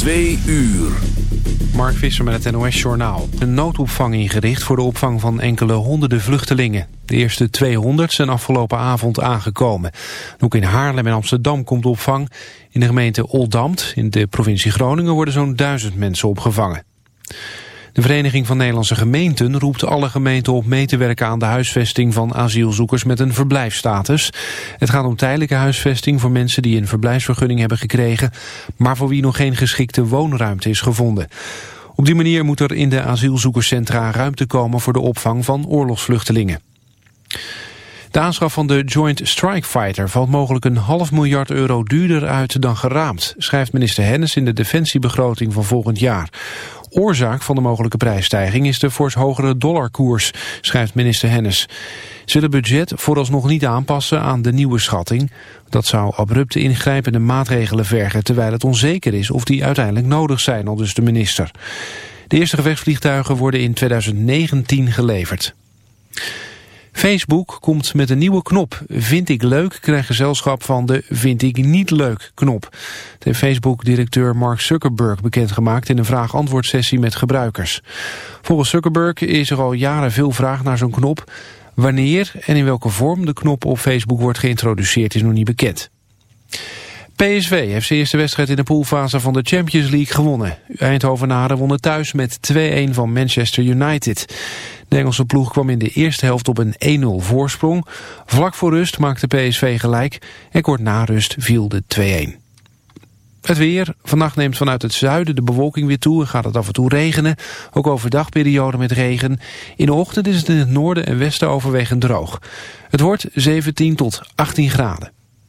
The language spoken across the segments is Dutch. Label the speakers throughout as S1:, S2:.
S1: Twee uur.
S2: Mark Visser met het NOS-journaal. Een noodopvang ingericht voor de opvang van enkele honderden vluchtelingen. De eerste 200 zijn afgelopen avond aangekomen. Ook in Haarlem en Amsterdam komt opvang. In de gemeente Oldambt in de provincie Groningen worden zo'n duizend mensen opgevangen. De Vereniging van Nederlandse Gemeenten roept alle gemeenten op mee te werken aan de huisvesting van asielzoekers met een verblijfstatus. Het gaat om tijdelijke huisvesting voor mensen die een verblijfsvergunning hebben gekregen, maar voor wie nog geen geschikte woonruimte is gevonden. Op die manier moet er in de asielzoekerscentra ruimte komen voor de opvang van oorlogsvluchtelingen. De aanschaf van de Joint Strike Fighter valt mogelijk een half miljard euro duurder uit dan geraamd, schrijft minister Hennis in de defensiebegroting van volgend jaar. Oorzaak van de mogelijke prijsstijging is de fors hogere dollarkoers, schrijft minister Hennis. Ze willen budget vooralsnog niet aanpassen aan de nieuwe schatting. Dat zou abrupte ingrijpende maatregelen vergen, terwijl het onzeker is of die uiteindelijk nodig zijn, al dus de minister. De eerste gevechtsvliegtuigen worden in 2019 geleverd. Facebook komt met een nieuwe knop. Vind ik leuk krijgt gezelschap van de Vind ik niet leuk knop. Heeft Facebook-directeur Mark Zuckerberg bekendgemaakt in een vraag-antwoord sessie met gebruikers. Volgens Zuckerberg is er al jaren veel vraag naar zo'n knop. Wanneer en in welke vorm de knop op Facebook wordt geïntroduceerd is nog niet bekend. PSV heeft zijn eerste wedstrijd in de poolfase van de Champions League gewonnen. Eindhovenaren wonnen thuis met 2-1 van Manchester United. De Engelse ploeg kwam in de eerste helft op een 1-0 voorsprong. Vlak voor rust maakte PSV gelijk en kort na rust viel de 2-1. Het weer. Vannacht neemt vanuit het zuiden de bewolking weer toe en gaat het af en toe regenen. Ook overdag periode met regen. In de ochtend is het in het noorden en westen overwegend droog. Het wordt 17 tot 18 graden.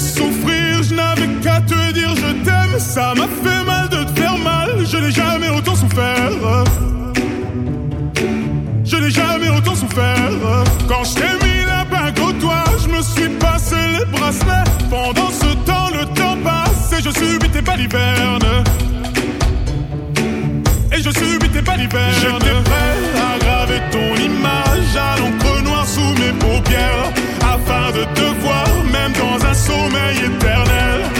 S3: souffrir, je n'avais qu'à te dire je t'aime. Ça m'a fait mal de te faire mal, je n'ai jamais autant souffert. Je n'ai jamais autant souffert. Quand je t'ai mis la bague au toit, je me suis passé les bracelets. Pendant ce temps, le temps passe et je subis tes balivernes. Et je subis tes balivernes. J'étais prêt à graver ton image à l'encre noire sous mes paupières afin de te voir dans un sommeil éternel.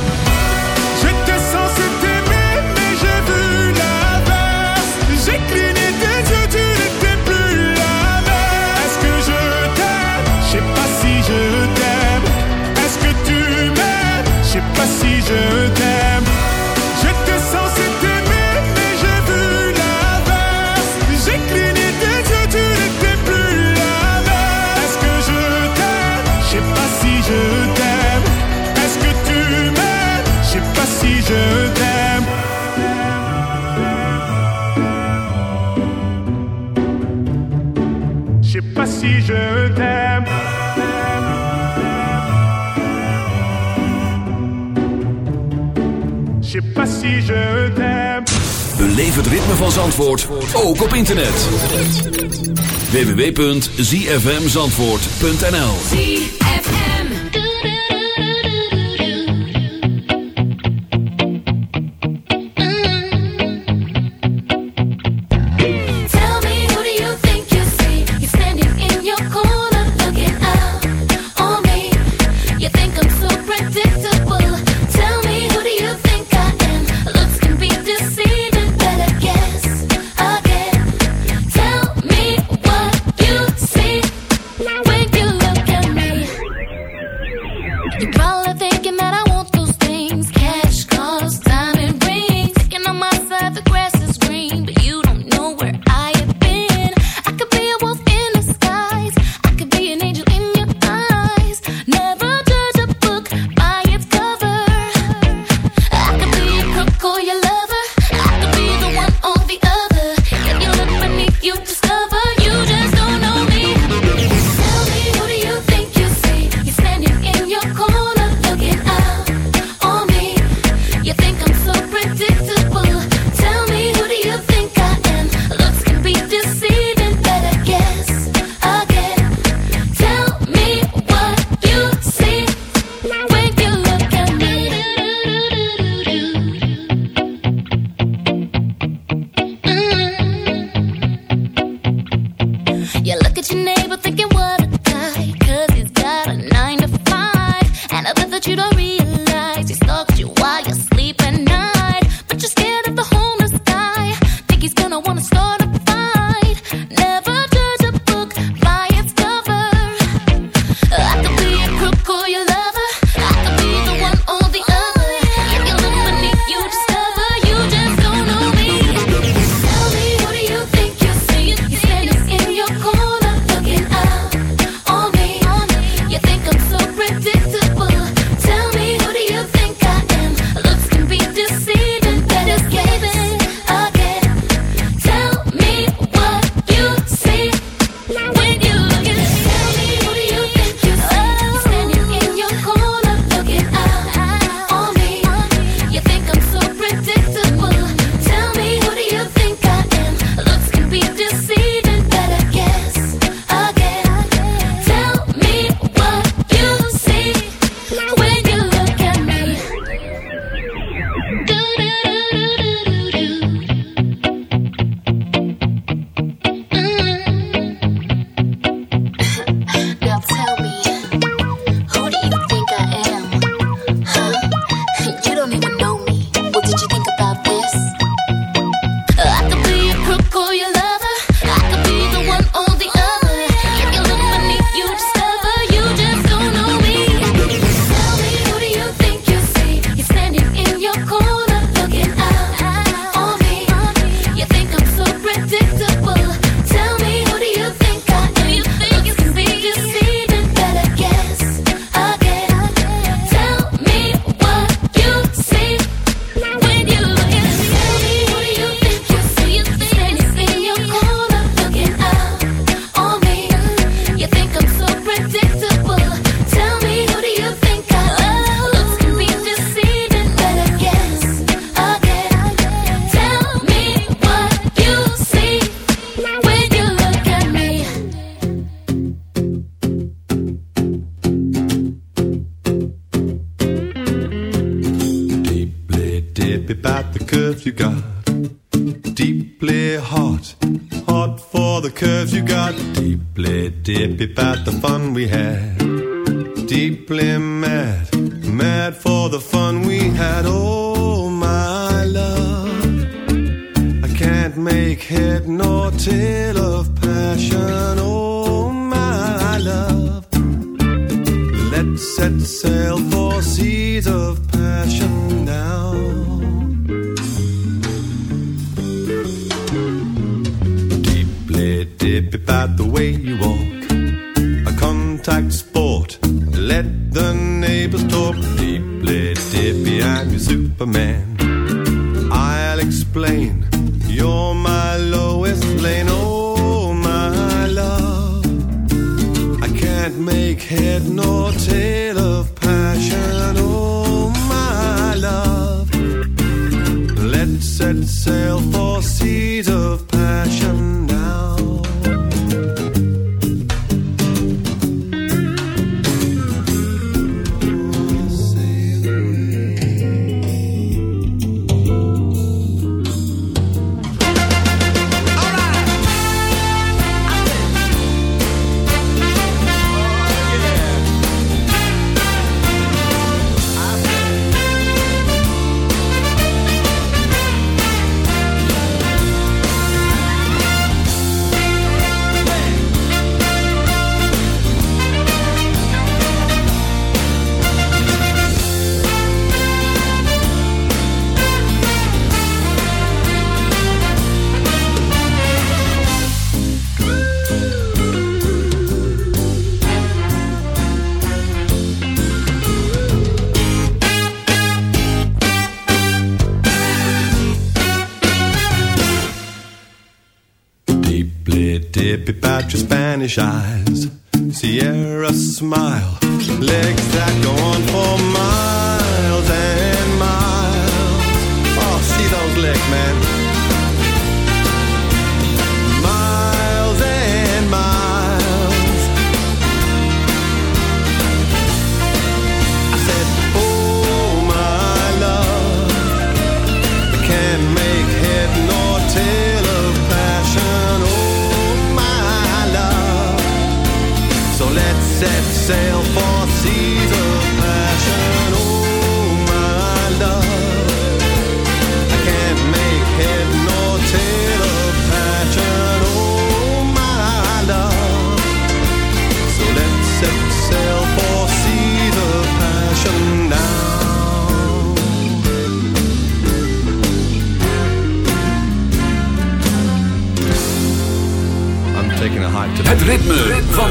S3: si je
S1: het ritme van Zandvoort, ook op internet. www.zfmzandvoort.nl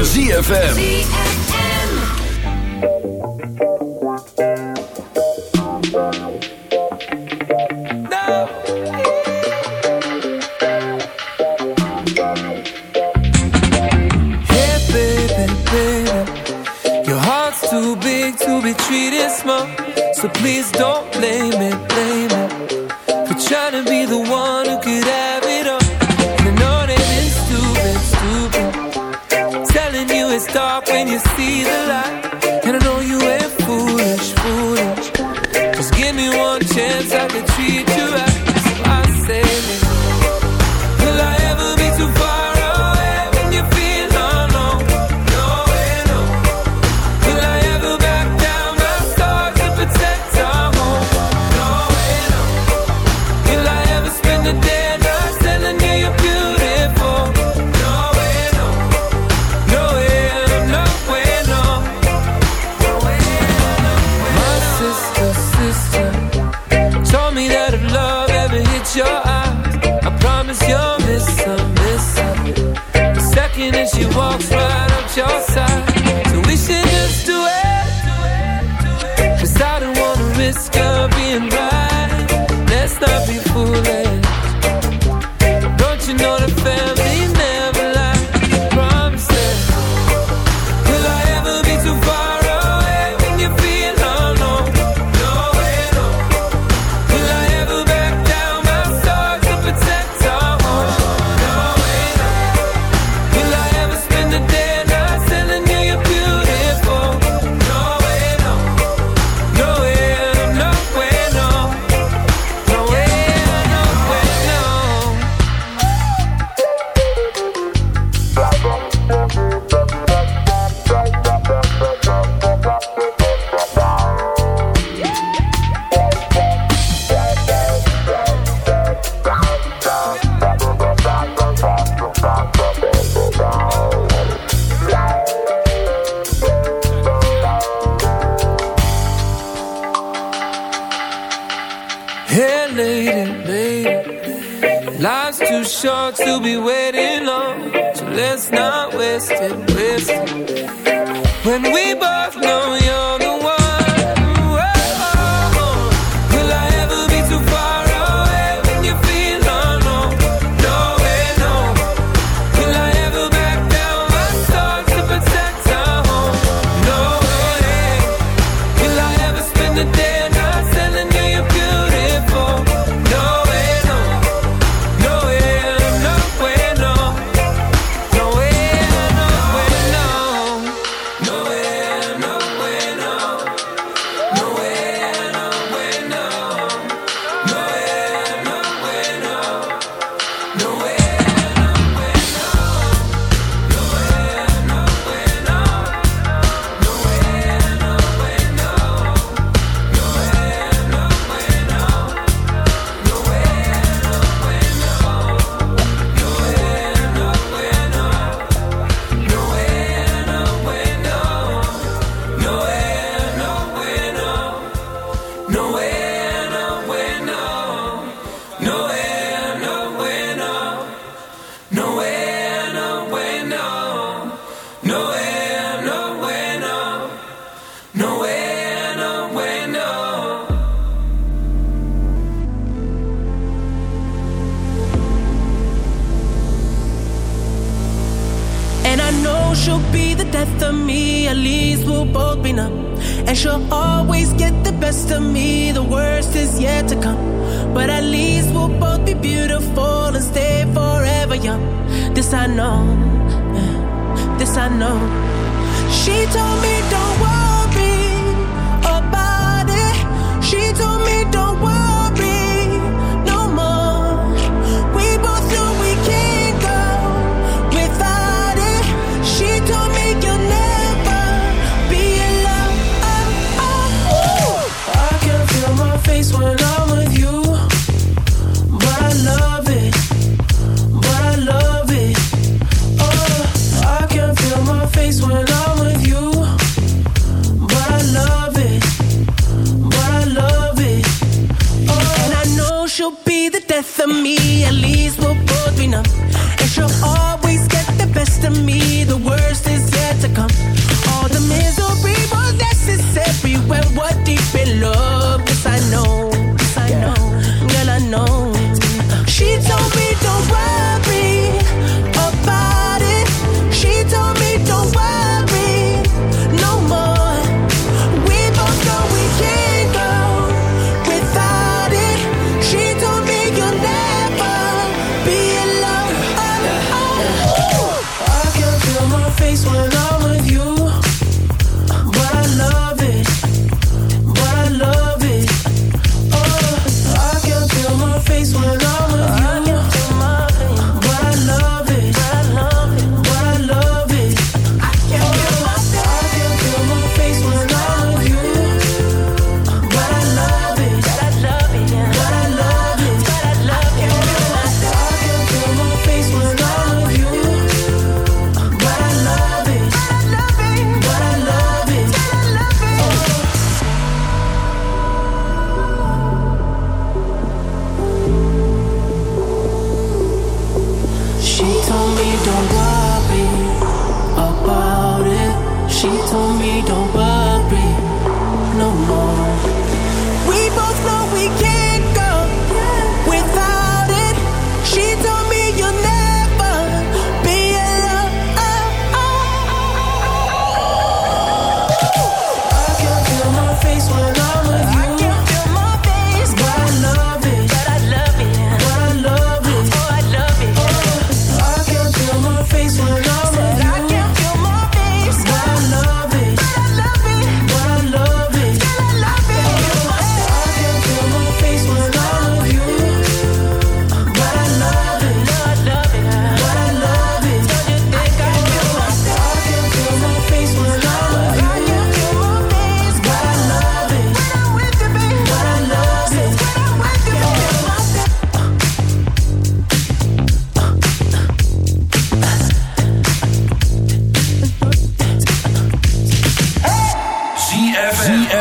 S4: ZFM.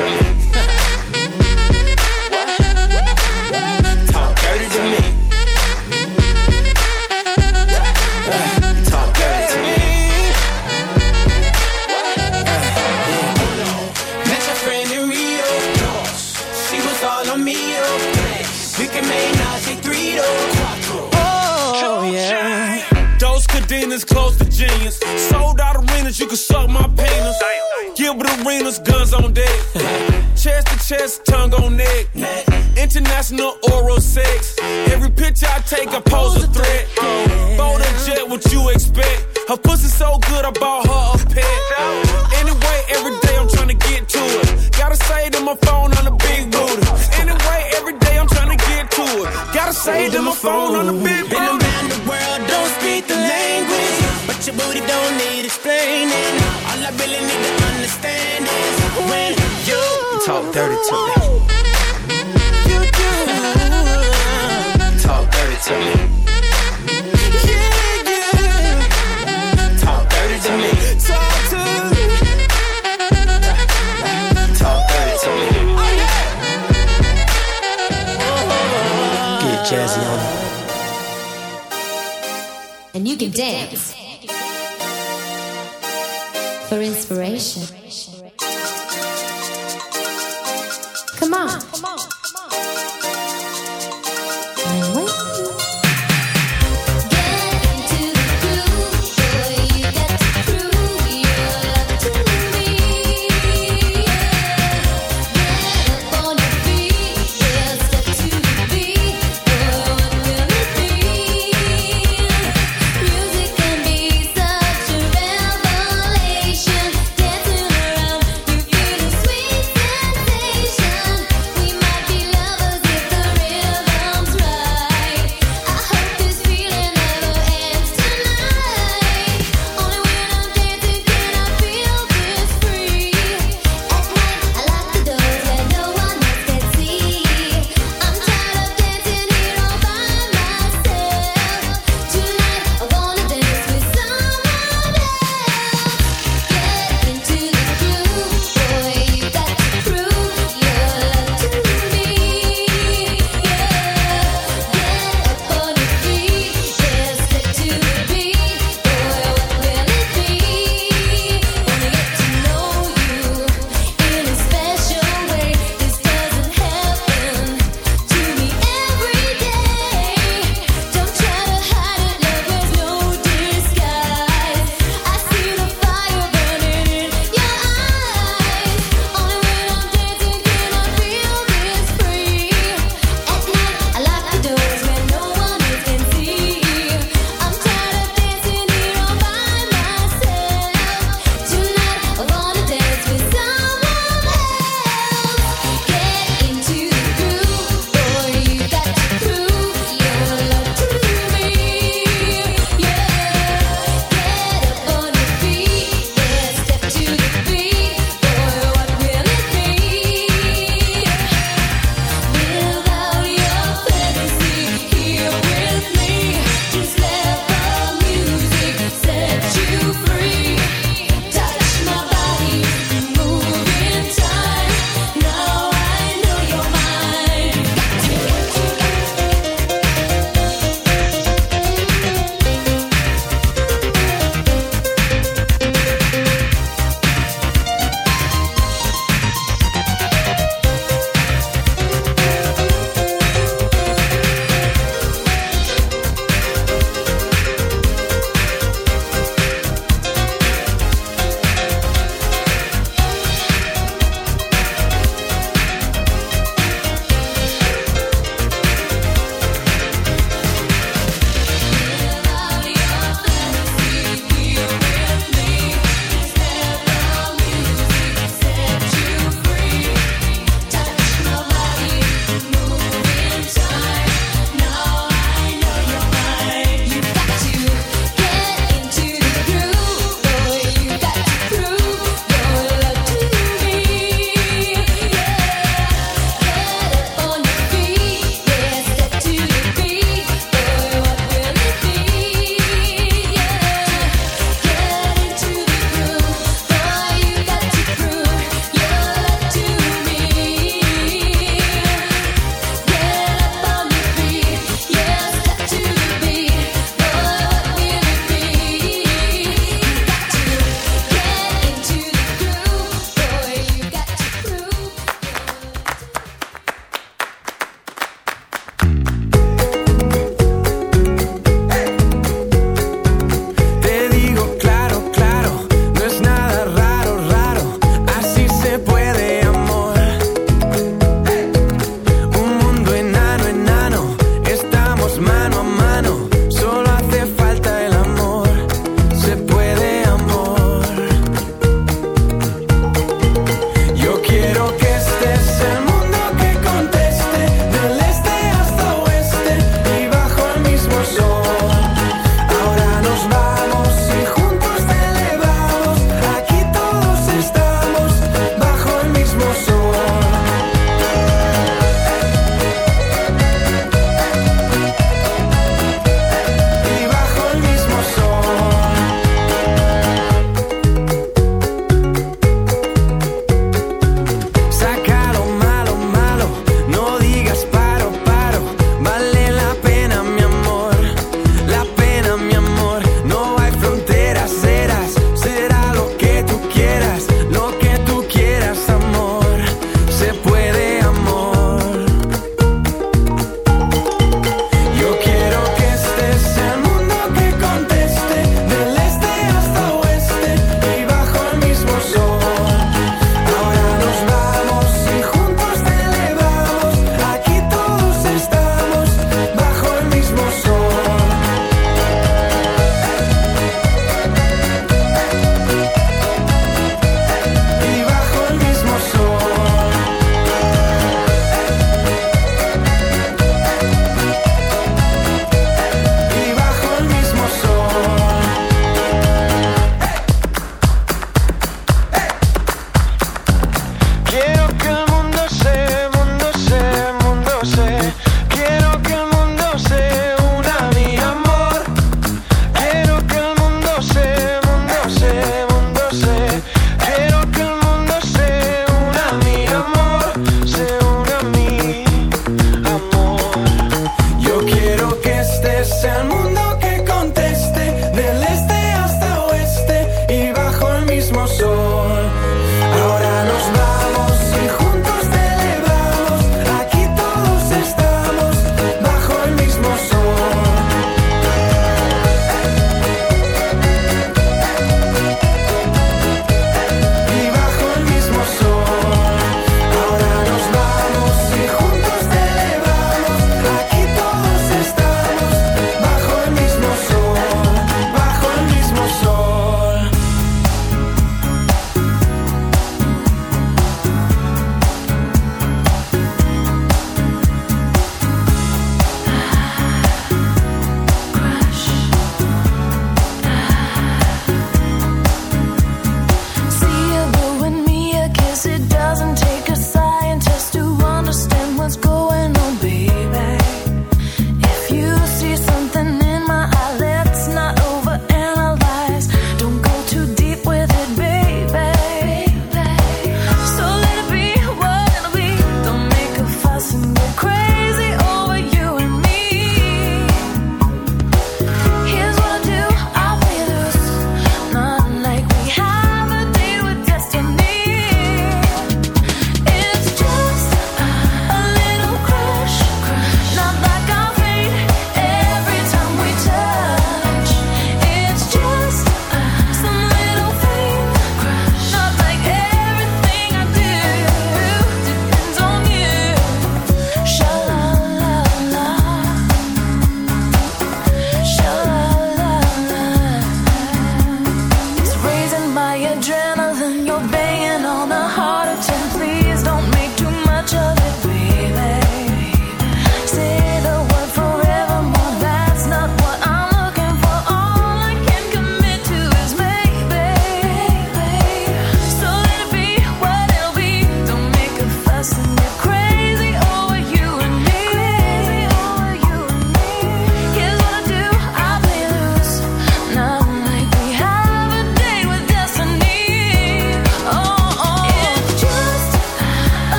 S5: yourself. Gilbert arenas, guns on deck. chest to chest, tongue on neck. International oral sex. Every picture I take, I pose a threat. Bold and jet, what you expect? Her pussy so good, I bought
S1: talk dirty to me.